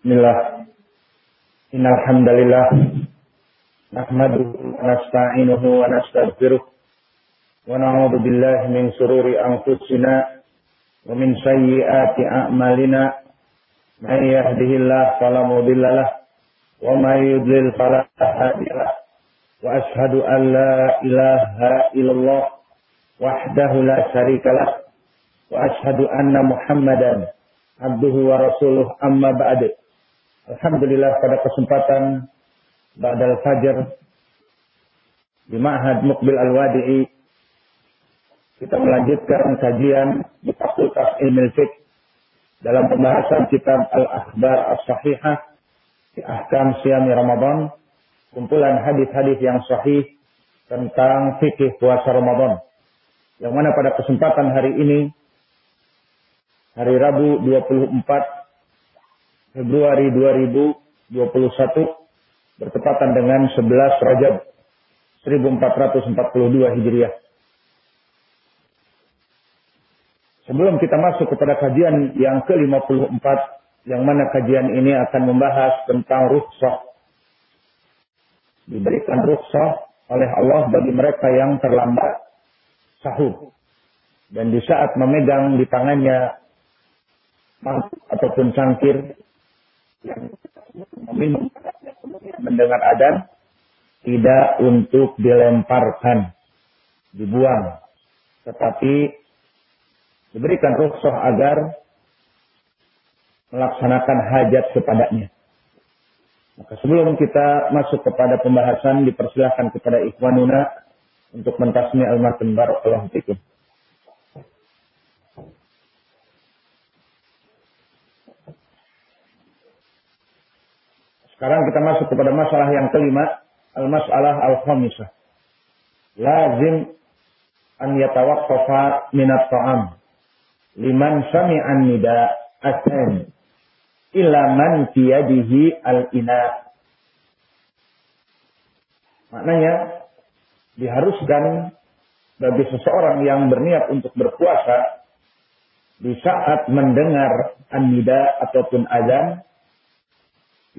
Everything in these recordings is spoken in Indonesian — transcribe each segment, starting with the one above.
Bismillah. Innal hamdalillah. Nahmaduhu wa nasta'inuhu wa nastaghfiruh wa na'udzu billahi min shururi anfusina wa min sayyiati a'malina. May yahdihillahu fala mudhillalah wa may yudlil fala wa ashhadu an la ilaha illallah wahdahu la syarikalah wa ashhadu anna muhammadan abduhu wa rasuluh amma ba'du Alhamdulillah pada kesempatan Ba'dal Fajar di Ma'had Mukbil Al-Wadi'i kita melanjutkan kajian di Fakultas Ilmu Fiqh dalam pembahasan kitab Al-Akhbar As-Sahihah di Ahkam Siyami Ramadan kumpulan hadis-hadis yang sahih tentang fikih puasa Ramadan. Yang mana pada kesempatan hari ini hari Rabu 24 Februari 2021 bertepatan dengan 11 Rajab 1442 Hijriah. Sebelum kita masuk kepada kajian yang ke-54 yang mana kajian ini akan membahas tentang rukhsah. Diberikan rukhsah oleh Allah bagi mereka yang terlambat sahur. Dan di saat memegang di tangannya ataupun cangkir meminum mendengar adan tidak untuk dilemparkan, dibuang, tetapi diberikan rukhsah agar melaksanakan hajat kepadanya. Maka sebelum kita masuk kepada pembahasan, dipersilahkan kepada ikhwanuna untuk mentasmi almarhum barakallahu fikum. Sekarang kita masuk kepada masalah yang kelima, al-masalah al-khamisah. Lazim an yatawaqqafa min at-ta'am liman sami'an nida asan illa man yadihi al-ina. Maknanya diharuskan bagi seseorang yang berniat untuk berpuasa di saat mendengar an-nida ataupun azan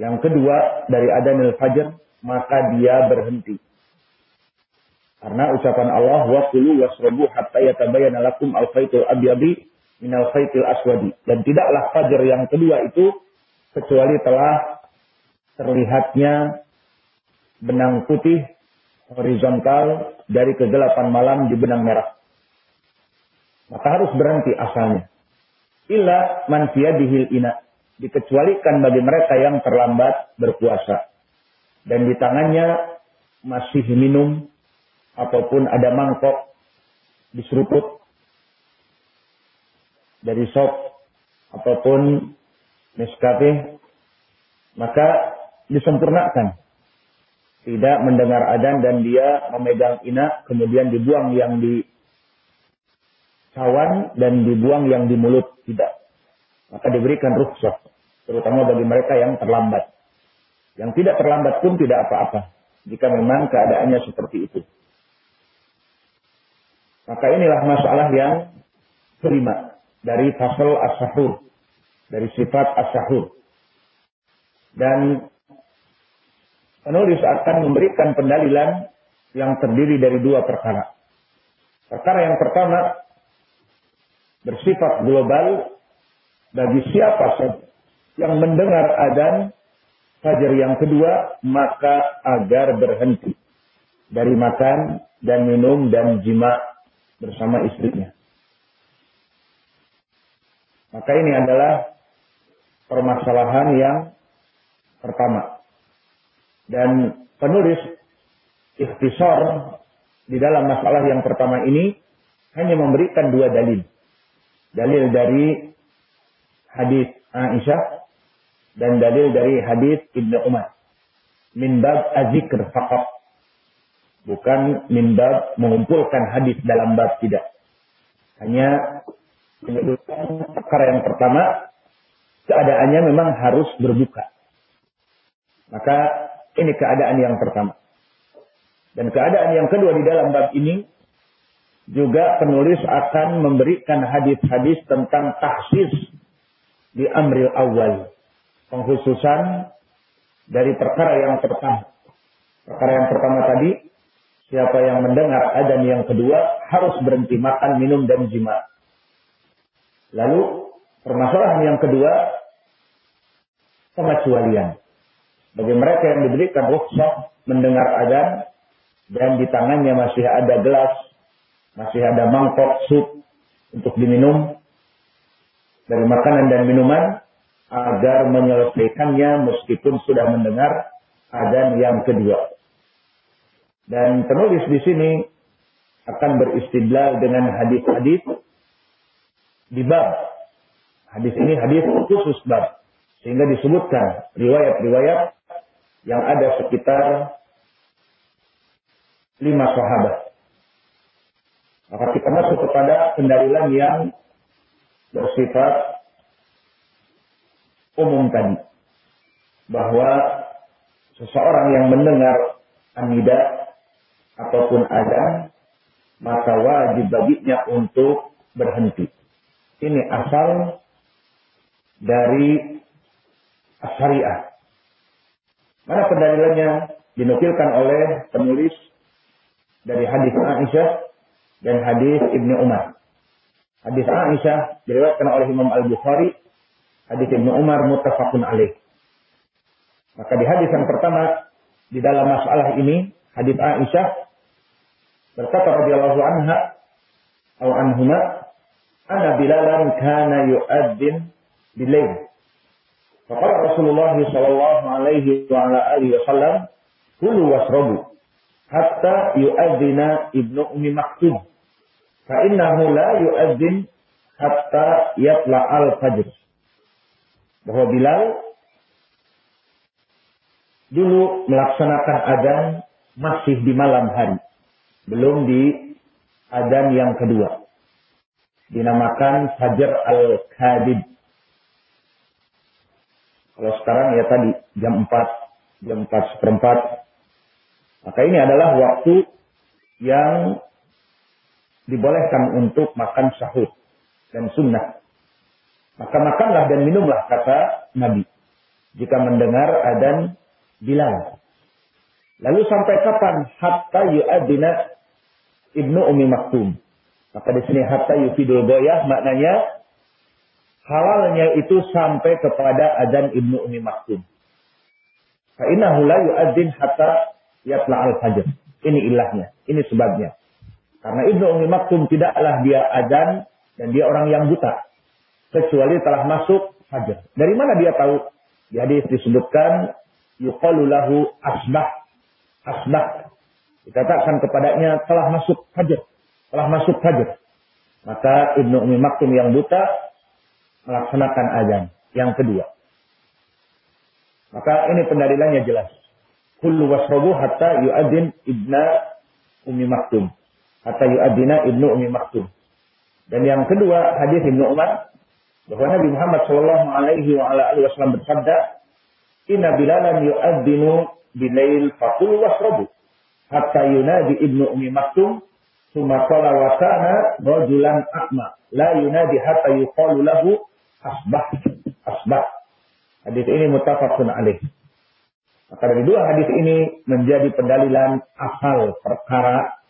yang kedua dari adanil fajr maka dia berhenti. Karena ucapan Allah wa kulu wasrabu hatta yatabayyana lakum al-khaytul abyadi min al-khaytil aswadi. Dan tidaklah fajar yang kedua itu kecuali telah terlihatnya benang putih horizontal dari kegelapan malam di benang merah. Maka harus berhenti asalnya. Illa man dihil ina dikecualikan bagi mereka yang terlambat berpuasa. Dan di tangannya masih minum ataupun ada mangkok diseruput dari sop ataupun Nescafe, maka disempurnakan. Tidak mendengar adan dan dia memegang ina, kemudian dibuang yang di cawan dan dibuang yang di mulut. Tidak. Maka diberikan rukhsah terutama bagi mereka yang terlambat. Yang tidak terlambat pun tidak apa-apa, jika memang keadaannya seperti itu. Maka inilah masalah yang kelima dari fasal as-sahur, dari sifat as-sahur. Dan penulis akan memberikan pendalilan yang terdiri dari dua perkara. Perkara yang pertama bersifat global bagi siapa saja yang mendengar adan fajar yang kedua maka agar berhenti dari makan dan minum dan jima bersama istrinya. Maka ini adalah permasalahan yang pertama. Dan penulis ikhtisar di dalam masalah yang pertama ini hanya memberikan dua dalil. Dalil dari hadis Aisyah dan dalil dari hadis Ibnu Umar. Min bab azikr faqat. Bukan min bab mengumpulkan hadis dalam bab tidak. Hanya menyebutkan perkara yang pertama keadaannya memang harus berbuka. Maka ini keadaan yang pertama. Dan keadaan yang kedua di dalam bab ini juga penulis akan memberikan hadis-hadis tentang tahsis di amril awal pengkhususan dari perkara yang pertama. Perkara yang pertama tadi, siapa yang mendengar adzan yang kedua harus berhenti makan, minum, dan jima. Lalu permasalahan yang kedua, pengecualian. Bagi mereka yang diberikan rukhsah mendengar adzan dan di tangannya masih ada gelas, masih ada mangkok sup untuk diminum dari makanan dan minuman agar menyelesaikannya meskipun sudah mendengar adzan yang kedua. Dan penulis di sini akan beristidlal dengan hadis-hadis di bab. Hadis ini hadis khusus bab. Sehingga disebutkan riwayat-riwayat yang ada sekitar lima sahabat. Maka kita masuk kepada pendalilan yang bersifat umum tadi. Bahwa seseorang yang mendengar anida ataupun ada maka wajib baginya untuk berhenti. Ini asal dari syariah. Mana pendalilannya dinukilkan oleh penulis dari hadis Aisyah dan hadis Ibnu Umar. Hadis Aisyah diriwayatkan oleh Imam Al-Bukhari, hadis Ibnu Umar muttafaqun alaih. Maka di hadis yang pertama di dalam masalah ini, hadis Aisyah berkata radhiyallahu anha atau anhuma, "Ana Bilalan kana yu'adzin bilail." Faqala Rasulullah sallallahu alaihi wa ala alihi wasallam, "Kulu wasrabu hatta yu'adzina Ibnu Ummi Maktum." Fa innahu la yu'adzin hatta yatla al-fajr. Bahwa Bilal dulu melaksanakan adzan masih di malam hari. Belum di adzan yang kedua. Dinamakan Fajar Al-Kadib. Kalau sekarang ya tadi jam 4, jam 4 seperempat. Maka ini adalah waktu yang dibolehkan untuk makan sahur dan sunnah. Maka makanlah dan minumlah kata Nabi. Jika mendengar adan Bilal. Lalu sampai kapan? Hatta yu'adina ibnu Umi Maktum. Maka di sini hatta yufidul goyah maknanya halalnya itu sampai kepada adan ibnu Umi Maktum. Fa'innahu la yu'adzin hatta yatla al-fajr. Ini ilahnya. Ini sebabnya. Karena Ibnu Umi Maktum tidaklah dia adan dan dia orang yang buta. Kecuali telah masuk fajar. Dari mana dia tahu? Jadi disebutkan yuqalu lahu asbah. Asbah. Dikatakan kepadanya telah masuk fajar. Telah masuk fajar. Maka Ibnu Umi Maktum yang buta melaksanakan azan. Yang kedua. Maka ini pendalilannya jelas. Kullu wasrobu hatta yu'adin ibna Umi Maktum. Hatta yu'adina ibnu Umi Maktum. Dan yang kedua, hadis Ibnu Umar bahwa Nabi Muhammad Shallallahu Alaihi Wasallam bersabda, Inna bilalan yu'adzinu bilail fakul wasrabu hatta yunadi ibnu Umi Maktum Suma qala wa kana rajulan akma la yunadi hatta yuqalu lahu asbah asbah. Hadis ini muttafaqun alaih. Maka dari dua hadis ini menjadi pendalilan asal perkara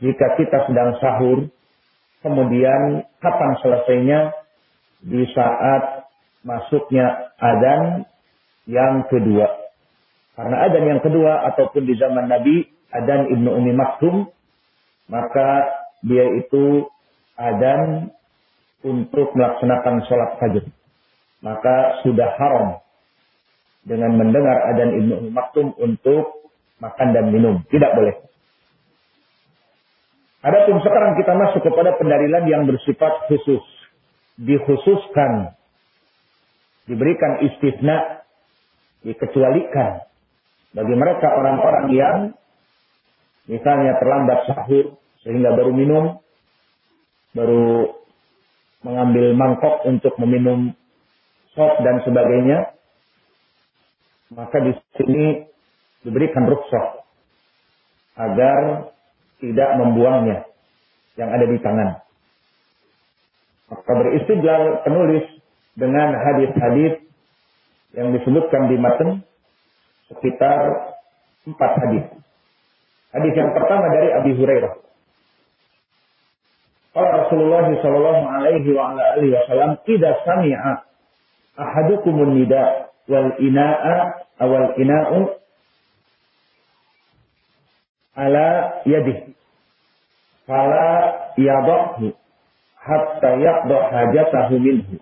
jika kita sedang sahur kemudian kapan selesainya di saat masuknya adzan yang kedua. Karena adzan yang kedua ataupun di zaman Nabi adzan Ibnu Umi Maktum maka dia itu adzan untuk melaksanakan sholat fajr. Maka sudah haram dengan mendengar adzan Ibnu Umi Maktum untuk makan dan minum. Tidak boleh. Adapun sekarang kita masuk kepada pendalilan yang bersifat khusus. Dikhususkan. Diberikan istisna. Dikecualikan. Bagi mereka orang-orang yang misalnya terlambat sahur sehingga baru minum, baru mengambil mangkok untuk meminum sop dan sebagainya, maka di sini diberikan rukhsah agar tidak membuangnya yang ada di tangan. Maka beristidlal penulis dengan hadis-hadis yang disebutkan di matan sekitar empat hadis. Hadis yang pertama dari Abi Hurairah. Qala Rasulullah sallallahu alaihi wasallam, "Idza sami'a ahadukumun nida wal ina'a awal ina'u ala yadihi fala yadahu hatta yaqda hajatahu minhu."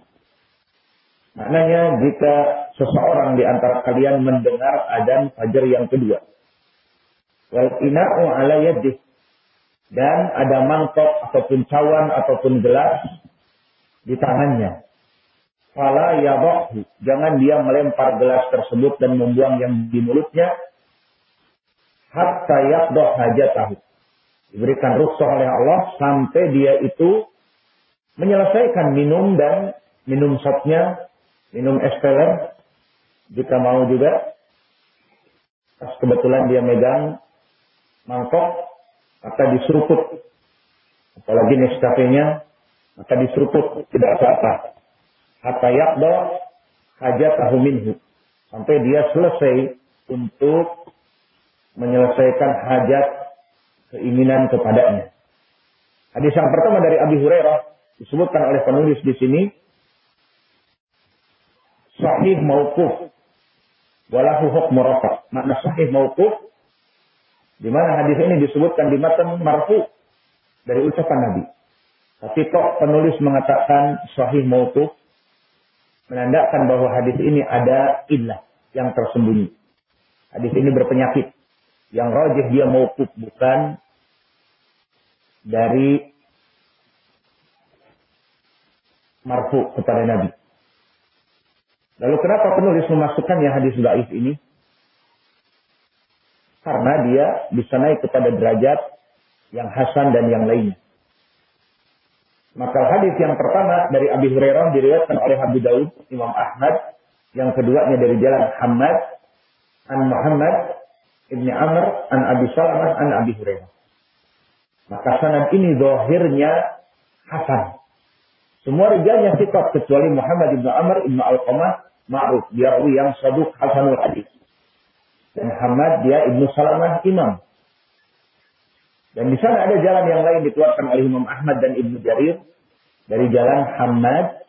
Maknanya jika seseorang di antara kalian mendengar adan fajar yang kedua. Wal ina'u ala yadih. Dan ada mangkok ataupun cawan ataupun gelas di tangannya. Fala yabahu. Jangan dia melempar gelas tersebut dan membuang yang di mulutnya. Hatta yakdoh hajatahu. Diberikan rukhsah oleh Allah sampai dia itu menyelesaikan minum dan minum shotnya minum es teler jika mau juga. Pas kebetulan dia megang mangkok maka diseruput. Apalagi Nescafe-nya maka diseruput tidak apa-apa. Hatta yakdo hajat tahu minhu. Sampai dia selesai untuk menyelesaikan hajat keinginan kepadanya. Hadis yang pertama dari Abi Hurairah disebutkan oleh penulis di sini sahih mauquf walahu hukmu rafa. Makna sahih mauquf di mana hadis ini disebutkan di matan marfu dari ucapan Nabi. Tapi kok penulis mengatakan sahih mauquf menandakan bahwa hadis ini ada illah yang tersembunyi. Hadis ini berpenyakit. Yang rajih dia mauquf bukan dari marfu kepada Nabi. Lalu kenapa penulis memasukkannya hadis daif ini? Karena dia bisa naik kepada derajat yang hasan dan yang lainnya. Maka hadis yang pertama dari Abi Hurairah diriwayatkan oleh Abu Daud, Imam Ahmad. Yang keduanya dari jalan Hamad, An Muhammad, Ibni Amr, An Abi Salamah, An Abi Hurairah. Maka sanad ini zahirnya hasan. Semua rijalnya sifat kecuali Muhammad ibn Amr ibn Al-Qamah ma'ruf. Dia yang saduk hasanul hadis. Dan Hamad dia ibnu Salamah imam. Dan di sana ada jalan yang lain dikeluarkan oleh Imam Ahmad dan Ibnu Jarir dari jalan Hamad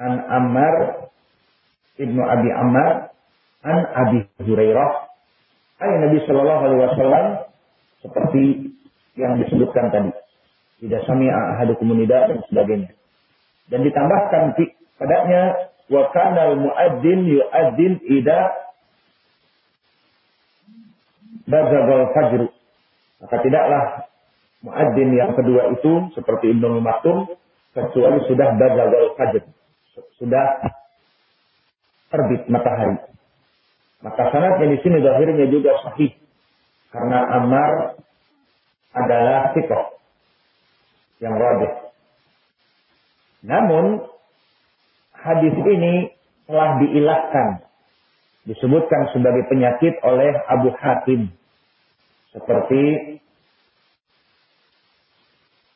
an Ammar Ibnu Abi Ammar an Abi Hurairah ayat Nabi Shallallahu Alaihi Wasallam seperti yang disebutkan tadi tidak sami ahadukum dan sebagainya dan ditambahkan padanya wa kana muadzin yuadzin ida bazagal fajr. Maka tidaklah muadzin yang kedua itu seperti Ibnu Maktum kecuali sudah bazagal fajr. Sudah terbit matahari. Maka sanadnya di sini zahirnya juga sahih. Karena Ammar adalah sikoh yang rajih. Namun hadis ini telah diilahkan, disebutkan sebagai penyakit oleh Abu Hatim. Seperti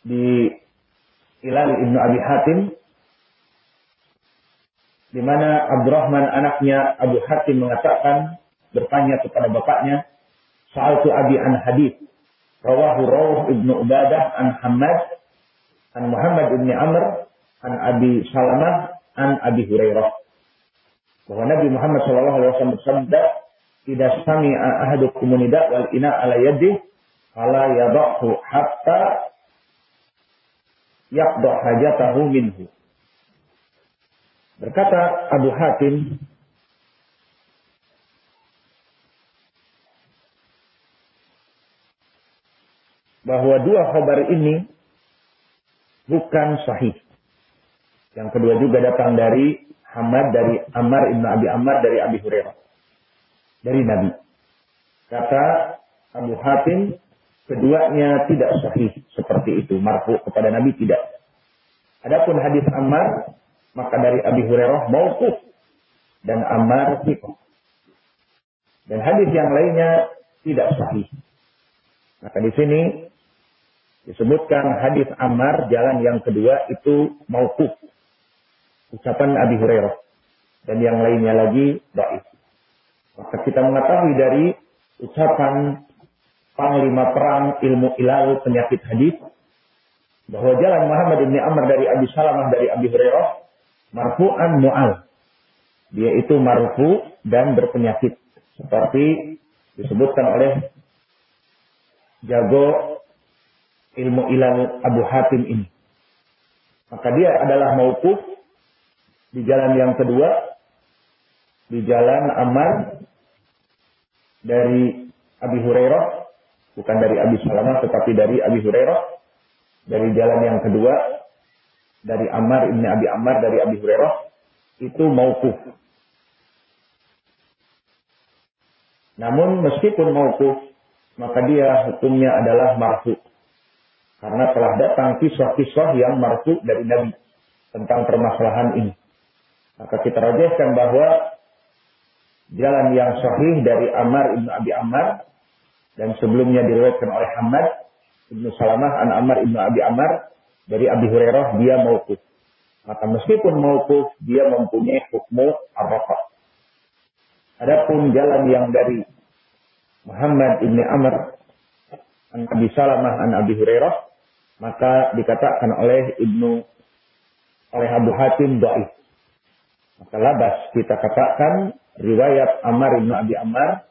di Ilal Ibnu Abi Hatim di mana Abdurrahman anaknya Abu Hatim mengatakan bertanya kepada bapaknya soal tu Abi an hadis rawahu Rawah Ibnu Ubadah an Hamad an Muhammad ibn Amr an Abi Salamah an Abi Hurairah. Bahwa Nabi Muhammad Shallallahu Alaihi Wasallam bersabda tidak sami ahadukum nida wal ina ala yadi ala yadahu hatta yaqda hajatahu minhu. Berkata Abu Hatim bahwa dua khabar ini bukan sahih yang kedua juga datang dari Hamad dari Ammar ibnu Abi Ammar dari Abi Hurairah. Dari Nabi. Kata Abu Hatim, keduanya tidak sahih seperti itu. Marfu kepada Nabi tidak. Adapun hadis Ammar, maka dari Abi Hurairah mauquf dan Ammar sifat. Dan hadis yang lainnya tidak sahih. Maka di sini disebutkan hadis Ammar jalan yang kedua itu mauquf ucapan Abi Hurairah. dan yang lainnya lagi baik. Maka kita mengetahui dari ucapan Panglima Perang Ilmu Ilal Penyakit Hadis bahwa jalan Muhammad bin Amr dari Abi Salamah dari Abi Hurairah marfu'an mu'al. Dia itu marfu dan berpenyakit seperti disebutkan oleh jago ilmu ilal Abu Hatim ini. Maka dia adalah mauquf di jalan yang kedua di jalan Ammar dari Abi Hurairah bukan dari Abi Salamah tetapi dari Abi Hurairah dari jalan yang kedua dari Ammar ini Abi Ammar dari Abi Hurairah itu mauquf. Namun meskipun mauquf maka dia hukumnya adalah marfu. Karena telah datang kisah-kisah yang marfu dari Nabi tentang permasalahan ini. Maka kita rajahkan bahwa jalan yang sahih dari Ammar ibnu Abi Ammar dan sebelumnya diriwayatkan oleh Hamad ibnu Salamah an Ammar ibnu Abi Ammar dari Abi Hurairah dia mauquf. Maka meskipun mauquf dia mempunyai hukmu ar-rafa. Adapun jalan yang dari Muhammad ibnu Amr an Abi Salamah an Abi Hurairah maka dikatakan oleh Ibnu oleh Abu Hatim dhaif. Maka labas kita katakan riwayat Ammar bin Abi Ammar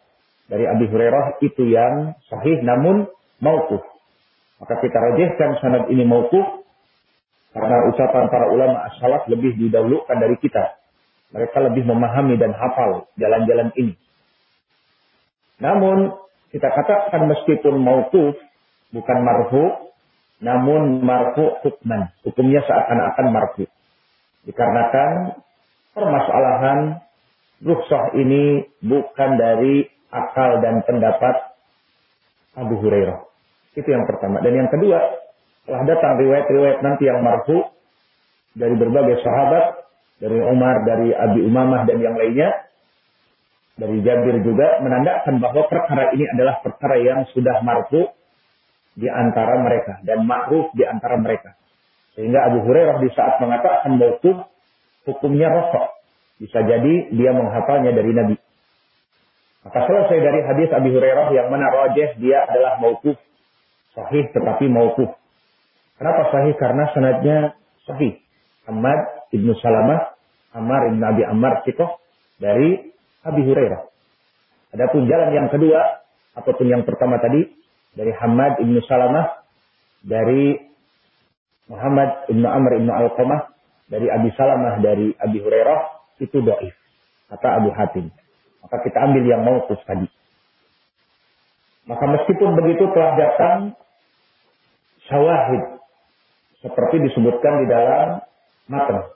dari Abi Hurairah itu yang sahih namun mauquf. Maka kita rajihkan sanad ini mauquf karena ucapan para ulama as-salaf lebih didahulukan dari kita. Mereka lebih memahami dan hafal jalan-jalan ini. Namun kita katakan meskipun mauquf bukan marfu, namun marfu hukman. Hukumnya seakan-akan marfu. Dikarenakan permasalahan rukhsah ini bukan dari akal dan pendapat Abu Hurairah. Itu yang pertama. Dan yang kedua, telah datang riwayat-riwayat nanti yang marfu dari berbagai sahabat, dari Umar, dari Abi Umamah dan yang lainnya, dari Jabir juga menandakan bahwa perkara ini adalah perkara yang sudah marfu di antara mereka dan ma'ruf di antara mereka. Sehingga Abu Hurairah di saat mengatakan mauquf hukumnya rokok. Bisa jadi dia menghafalnya dari Nabi. Maka selesai dari hadis Abi Hurairah yang mana rojeh dia adalah mauquf. Sahih tetapi mauquf. Kenapa sahih? Karena sanadnya sahih. Ahmad ibnu Salamah, Ammar ibnu Abi Ammar Sikoh dari Abi Hurairah. Adapun jalan yang kedua, ataupun yang pertama tadi, dari Hamad ibnu Salamah, dari Muhammad ibnu Amr ibnu Al-Qamah, dari Abi Salamah dari Abi Hurairah itu doif kata Abu Hatim. Maka kita ambil yang mauquf tadi. Maka meskipun begitu telah datang syawahid seperti disebutkan di dalam matan.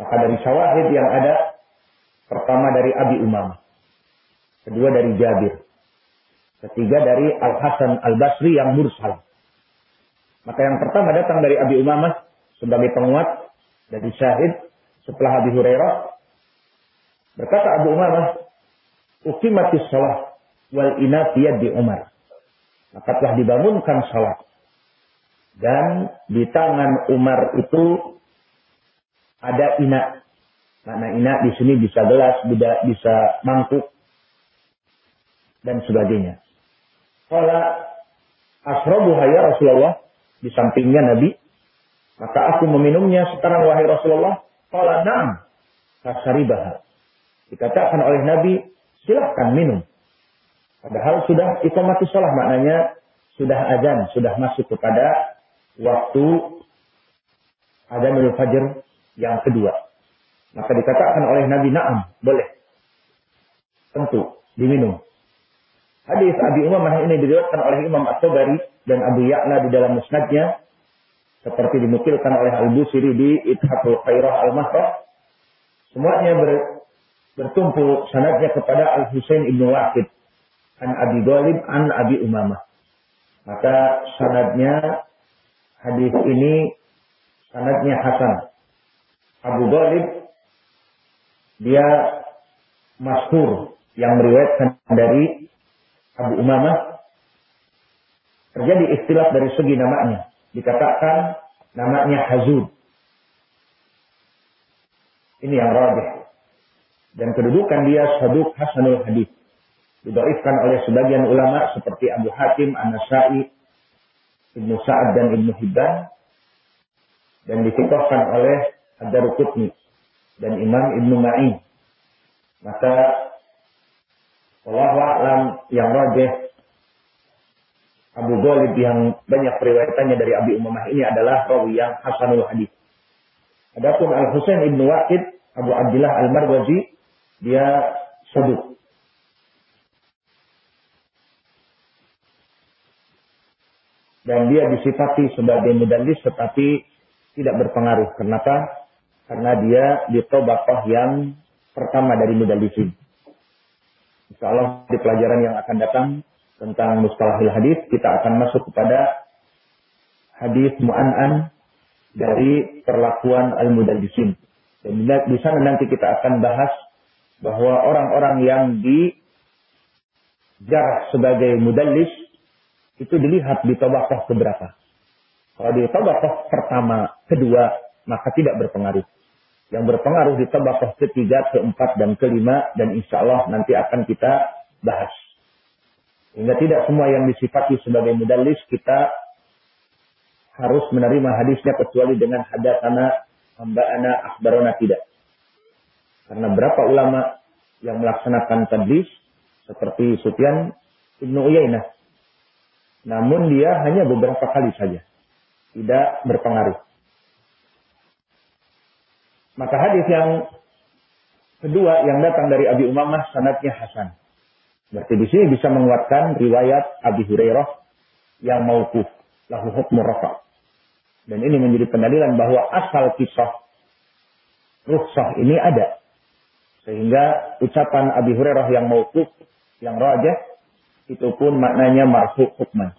Maka dari syawahid yang ada pertama dari Abi Umam, kedua dari Jabir, ketiga dari Al Hasan Al Basri yang mursal. Maka yang pertama datang dari Abi Umamah sebagai penguat dari syahid setelah Abi Hurairah berkata Abu Umamah ukimatis salat wal inat di Umar. Maka telah dibangunkan salat dan di tangan Umar itu ada ina. Mana ina di sini bisa gelas bisa mangkuk dan sebagainya. Kalau asrobu ya Rasulullah. Di sampingnya Nabi maka aku meminumnya sekarang wahai Rasulullah. Kala na'am. Kasaribaha. Dikatakan oleh Nabi, silahkan minum. Padahal sudah mati sholat maknanya sudah azan, sudah masuk kepada waktu azan fajr yang kedua. Maka dikatakan oleh Nabi Naam, boleh. Tentu, diminum. Hadis Abi Umamah ini diriwayatkan oleh Imam At-Tabari dan Abu Ya'la di dalam musnadnya seperti dinukilkan oleh Al-Busiri di Ithaful Khairah Al-Mahrah semuanya ber, bertumpu sanadnya kepada Al-Husain Ibnu Waqid an Abi Ghalib an Abi Umamah. Maka sanadnya hadis ini sanadnya Hasan. Abu Ghalib dia masyhur yang meriwayatkan dari Abu Umamah. Terjadi istilah dari segi namanya dikatakan namanya hazud. Ini yang rajih. Dan kedudukan dia saduk hasanul hadis. Didoifkan oleh sebagian ulama seperti Abu Hatim, An-Nasai, Ibnu Sa'ad dan Ibnu Hibban. Dan difitohkan oleh Ad-Darukutni dan Imam Ibnu Ma'in. Maka Allah alam yang rajih Abu Ghalib yang banyak periwayatannya dari Abi Umamah ini adalah rawi yang hasanul hadis. Adapun Al Husain ibnu Waqid Abu Abdullah Al Marwazi dia seduk. Dan dia disifati sebagai mudallis tetapi tidak berpengaruh. Kenapa? Karena dia di tobaqah yang pertama dari mudallisin. Insya Allah di pelajaran yang akan datang tentang mustalahil hadis kita akan masuk kepada hadis mu'an'an dari perlakuan al-mudallisin. Dan di sana nanti kita akan bahas bahwa orang-orang yang dijarah sebagai mudallis itu dilihat di tabaqah keberapa. Kalau di tabaqah pertama, kedua, maka tidak berpengaruh yang berpengaruh di tabaqah ketiga, keempat, dan kelima, dan insya Allah nanti akan kita bahas. Hingga tidak semua yang disifati sebagai mudallis kita harus menerima hadisnya kecuali dengan hadatana, hamba'ana, akhbarona tidak. Karena berapa ulama yang melaksanakan tadlis seperti Sufyan Ibnu Uyainah. Namun dia hanya beberapa kali saja. Tidak berpengaruh. Maka hadis yang kedua yang datang dari Abi Umamah sanatnya Hasan. Berarti di sini bisa menguatkan riwayat Abi Hurairah yang mauquf lahu hukmu rafa. Dan ini menjadi pendalilan bahwa asal kisah rukhsah ini ada. Sehingga ucapan Abi Hurairah yang mauquf yang rajah itu pun maknanya marfu hukman.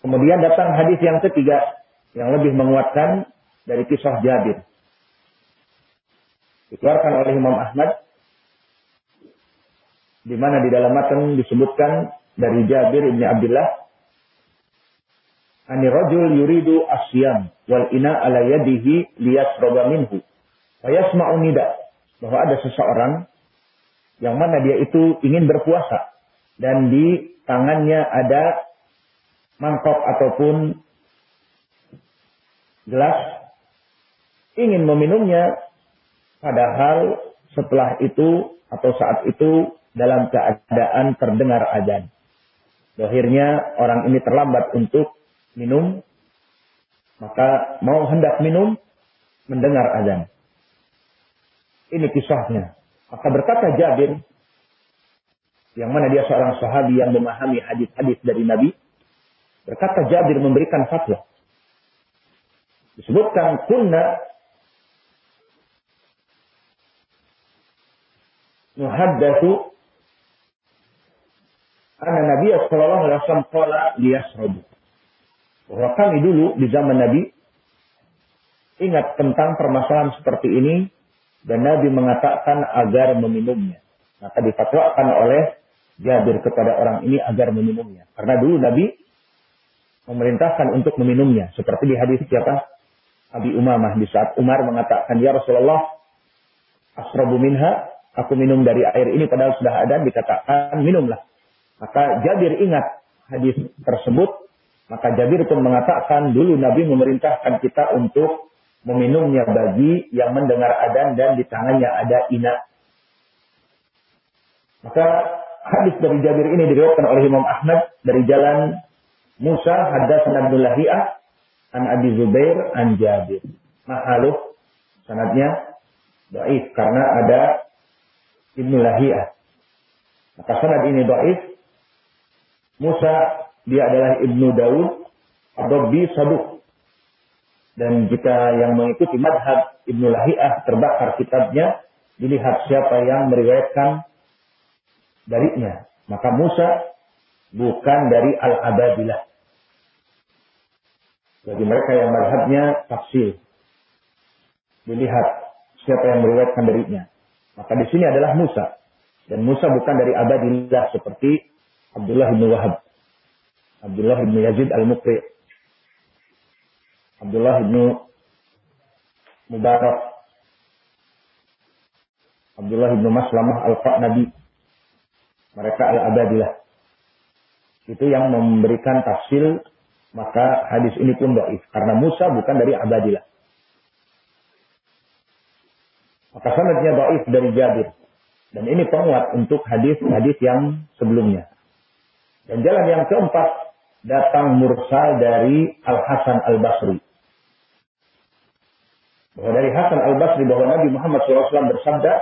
Kemudian datang hadis yang ketiga yang lebih menguatkan dari kisah Jabir dikeluarkan oleh Imam Ahmad di mana di dalam matan disebutkan dari Jabir bin Abdullah ani rajul yuridu asyam wal ina ala yadihi liyasraba minhu. Wa yasma'u nida bahwa ada seseorang yang mana dia itu ingin berpuasa dan di tangannya ada mangkok ataupun gelas ingin meminumnya Padahal setelah itu atau saat itu dalam keadaan terdengar azan. Akhirnya orang ini terlambat untuk minum, maka mau hendak minum, mendengar azan. Ini kisahnya. Maka berkata Jabir, yang mana dia seorang sahabi yang memahami hadis-hadis dari Nabi, berkata Jabir memberikan fatwa. Disebutkan kunna nuhaddatsu karena Nabi Sallallahu Alaihi Wasallam kala liyasrobu. Bahwa kami dulu di zaman Nabi ingat tentang permasalahan seperti ini dan Nabi mengatakan agar meminumnya. Maka difatwakan oleh Jabir kepada orang ini agar meminumnya. Karena dulu Nabi memerintahkan untuk meminumnya. Seperti di hadis siapa? Abi Umamah di saat Umar mengatakan, Ya Rasulullah, asrabu minha, aku minum dari air ini padahal sudah ada dikatakan minumlah. Maka Jabir ingat hadis tersebut, maka Jabir pun mengatakan dulu Nabi memerintahkan kita untuk meminumnya bagi yang mendengar adan dan di tangannya ada ina. Maka hadis dari Jabir ini diriwayatkan oleh Imam Ahmad dari jalan Musa haddatsan Abdul Lahiyah an Abi Zubair an Jabir. Mahaluh sanadnya baik karena ada Ibnu Lahiyah. Maka sanad ini dhaif. Musa dia adalah Ibnu Daud Ad-Dabbi Saduq. Dan jika yang mengikuti madhab Ibnu Lahiyah terbakar kitabnya, dilihat siapa yang meriwayatkan darinya. Maka Musa bukan dari Al-Abadilah. Bagi mereka yang madhabnya tafsir. Dilihat siapa yang meriwayatkan darinya. Maka di sini adalah Musa. Dan Musa bukan dari abadillah seperti Abdullah bin Wahab. Abdullah bin Yazid al-Mukri. Abdullah bin Mubarak. Abdullah bin Maslamah Al-Qa'nabi. Mereka Al-Abadilah. Itu yang memberikan tafsir maka hadis ini pun doif. Karena Musa bukan dari Abadilah. Maka sanadnya doif dari Jabir. Dan ini penguat untuk hadis-hadis yang sebelumnya. Dan jalan yang keempat datang mursal dari Al-Hasan Al-Basri. Bahwa dari Hasan Al-Basri bahwa Nabi Muhammad SAW bersabda,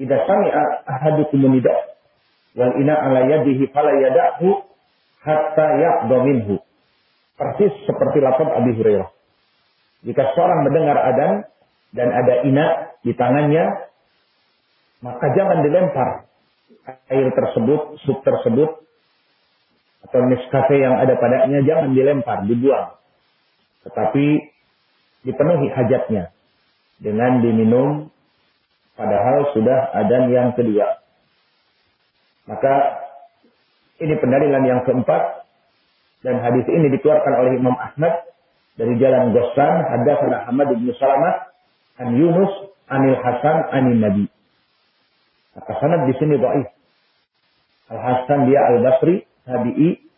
"Idza sami'a ahadukum nida wal ina ala yadihi fala yada'hu hatta yaqda minhu." Persis seperti lapor Abi Hurairah. Jika seorang mendengar adan dan ada ina di tangannya, maka jangan dilempar air tersebut, sup tersebut, atau Nescafe yang ada padanya, jangan dilempar, dibuang. Tetapi dipenuhi hajatnya dengan diminum, padahal sudah ada yang kedua. Maka ini pendalilan yang keempat, dan hadis ini dikeluarkan oleh Imam Ahmad dari jalan Ghassan, hadatsana Ahmad bin Salamah, an Yunus, anil Hasan, anil Nabi. Sanad di sini dhaif. Al Hasan dia Al Basri, Tabi'i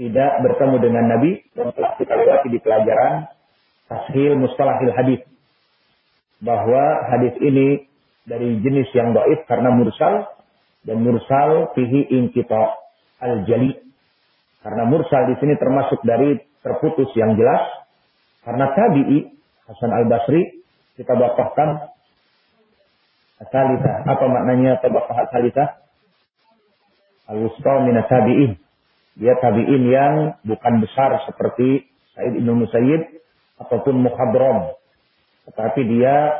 tidak bertemu dengan Nabi dan telah kita lewati di pelajaran tashil mustalahil hadis bahwa hadis ini dari jenis yang dhaif karena mursal dan mursal fihi inkita al jali karena mursal di sini termasuk dari terputus yang jelas karena tabi'i Hasan al Basri kita bakahkan Asalita. Apa maknanya tabaqah asalita? Al-Wusta min tabi'in. Dia tabi'in yang bukan besar seperti Said Ibn Musayyib ataupun Mukhadram. Tetapi dia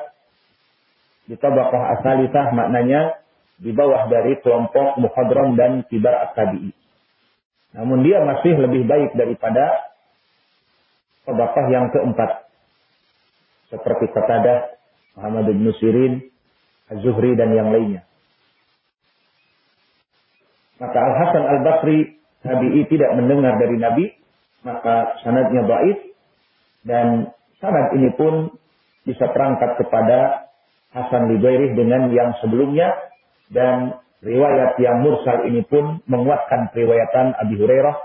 di tabaqah asalita maknanya di bawah dari kelompok Mukhadram dan Kibar At-Tabi'i. Namun dia masih lebih baik daripada tabaqah yang keempat seperti Qatadah, Muhammad bin Sirin, Az-Zuhri dan yang lainnya. Maka Al-Hasan Al-Basri Nabi tidak mendengar dari Nabi, maka sanadnya baik dan sanad ini pun bisa terangkat kepada Hasan Libairih dengan yang sebelumnya dan riwayat yang mursal ini pun menguatkan periwayatan Abi Hurairah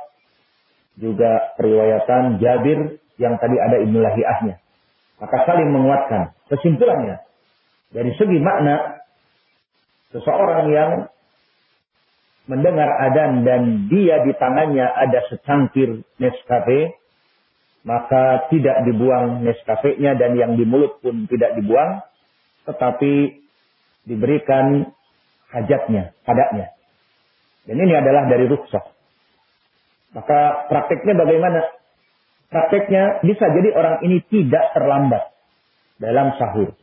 juga periwayatan Jabir yang tadi ada Ibnu Lahiyahnya. Maka saling menguatkan. Kesimpulannya, dari segi makna, seseorang yang mendengar adan dan dia di tangannya ada secangkir Nescafe, maka tidak dibuang Nescafe-nya dan yang di mulut pun tidak dibuang, tetapi diberikan hajatnya, padanya. Dan ini adalah dari rukhsah. Maka prakteknya bagaimana? prakteknya bisa jadi orang ini tidak terlambat dalam sahur.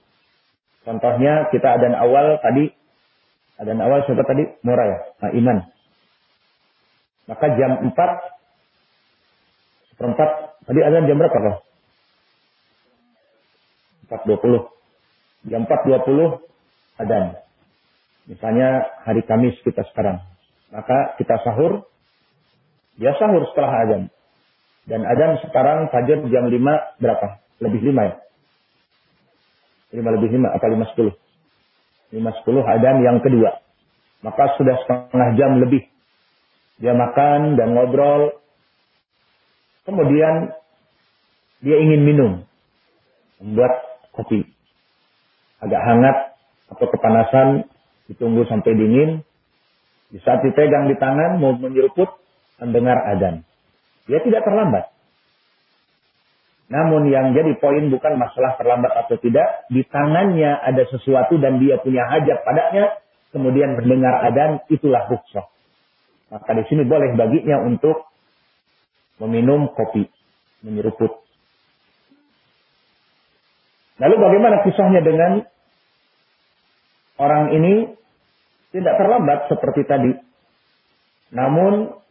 Contohnya kita ada awal tadi, ada awal siapa tadi? Murah ya, nah, iman. Maka jam 4, seperempat, tadi ada jam berapa kok? 4.20. Jam 4.20 ada. Misalnya hari Kamis kita sekarang. Maka kita sahur, dia sahur setelah azan. Dan adzan sekarang fajar jam 5 berapa? Lebih 5 ya? 5 lebih 5 apa 5 10? 5 10 adzan yang kedua. Maka sudah setengah jam lebih. Dia makan dan ngobrol. Kemudian dia ingin minum. Membuat kopi. Agak hangat atau kepanasan. Ditunggu sampai dingin. Di saat dipegang di tangan mau menyeruput mendengar adzan. Dia tidak terlambat. Namun yang jadi poin bukan masalah terlambat atau tidak. Di tangannya ada sesuatu dan dia punya hajat padanya. Kemudian mendengar adan, itulah rukhsah. Maka di sini boleh baginya untuk meminum kopi. Menyeruput. Lalu bagaimana kisahnya dengan orang ini tidak terlambat seperti tadi. Namun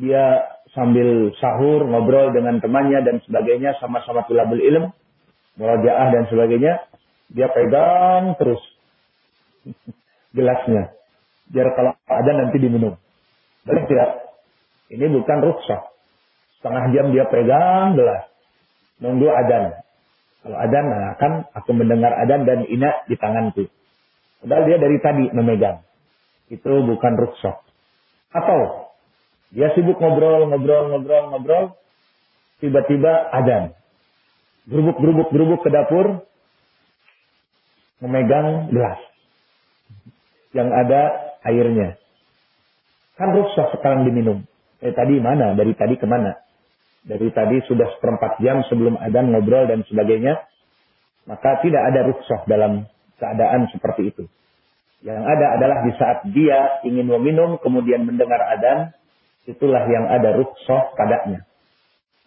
dia sambil sahur, ngobrol dengan temannya dan sebagainya, sama-sama tulabul ilm, murajaah dan sebagainya, dia pegang terus gelasnya. Biar kalau ada nanti diminum. Boleh tidak? Ini bukan rukshoh. Setengah jam dia pegang gelas. Nunggu adan. Kalau adan, nah kan aku mendengar adan dan ina di tanganku. Padahal dia dari tadi memegang. Itu bukan rukshoh. Atau dia sibuk ngobrol, ngobrol, ngobrol, ngobrol. Tiba-tiba adan. Gerubuk, gerubuk, gerubuk ke dapur. Memegang gelas. Yang ada airnya. Kan rukshoh sekarang diminum. Eh tadi mana? Dari tadi ke mana? Dari tadi sudah seperempat jam sebelum adan ngobrol dan sebagainya. Maka tidak ada rukshoh dalam keadaan seperti itu. Yang ada adalah di saat dia ingin meminum kemudian mendengar adan, itulah yang ada rukhsah padanya.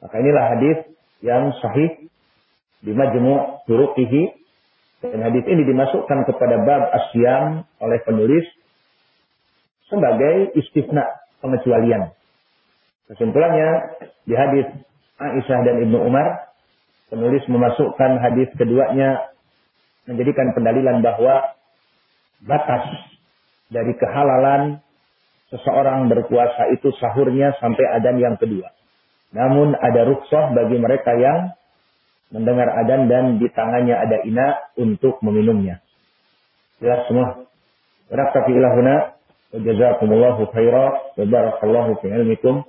Maka inilah hadis yang sahih di majmu' turuqihi dan hadis ini dimasukkan kepada bab asyam oleh penulis sebagai istisna pengecualian. Kesimpulannya di hadis Aisyah dan Ibnu Umar penulis memasukkan hadis keduanya menjadikan pendalilan bahwa batas dari kehalalan seseorang berpuasa itu sahurnya sampai adan yang kedua. Namun ada rukhsah bagi mereka yang mendengar adan dan di tangannya ada ina untuk meminumnya. Jelas semua. Raktafi ilahuna wa jazakumullahu khaira wa barakallahu fi ilmikum.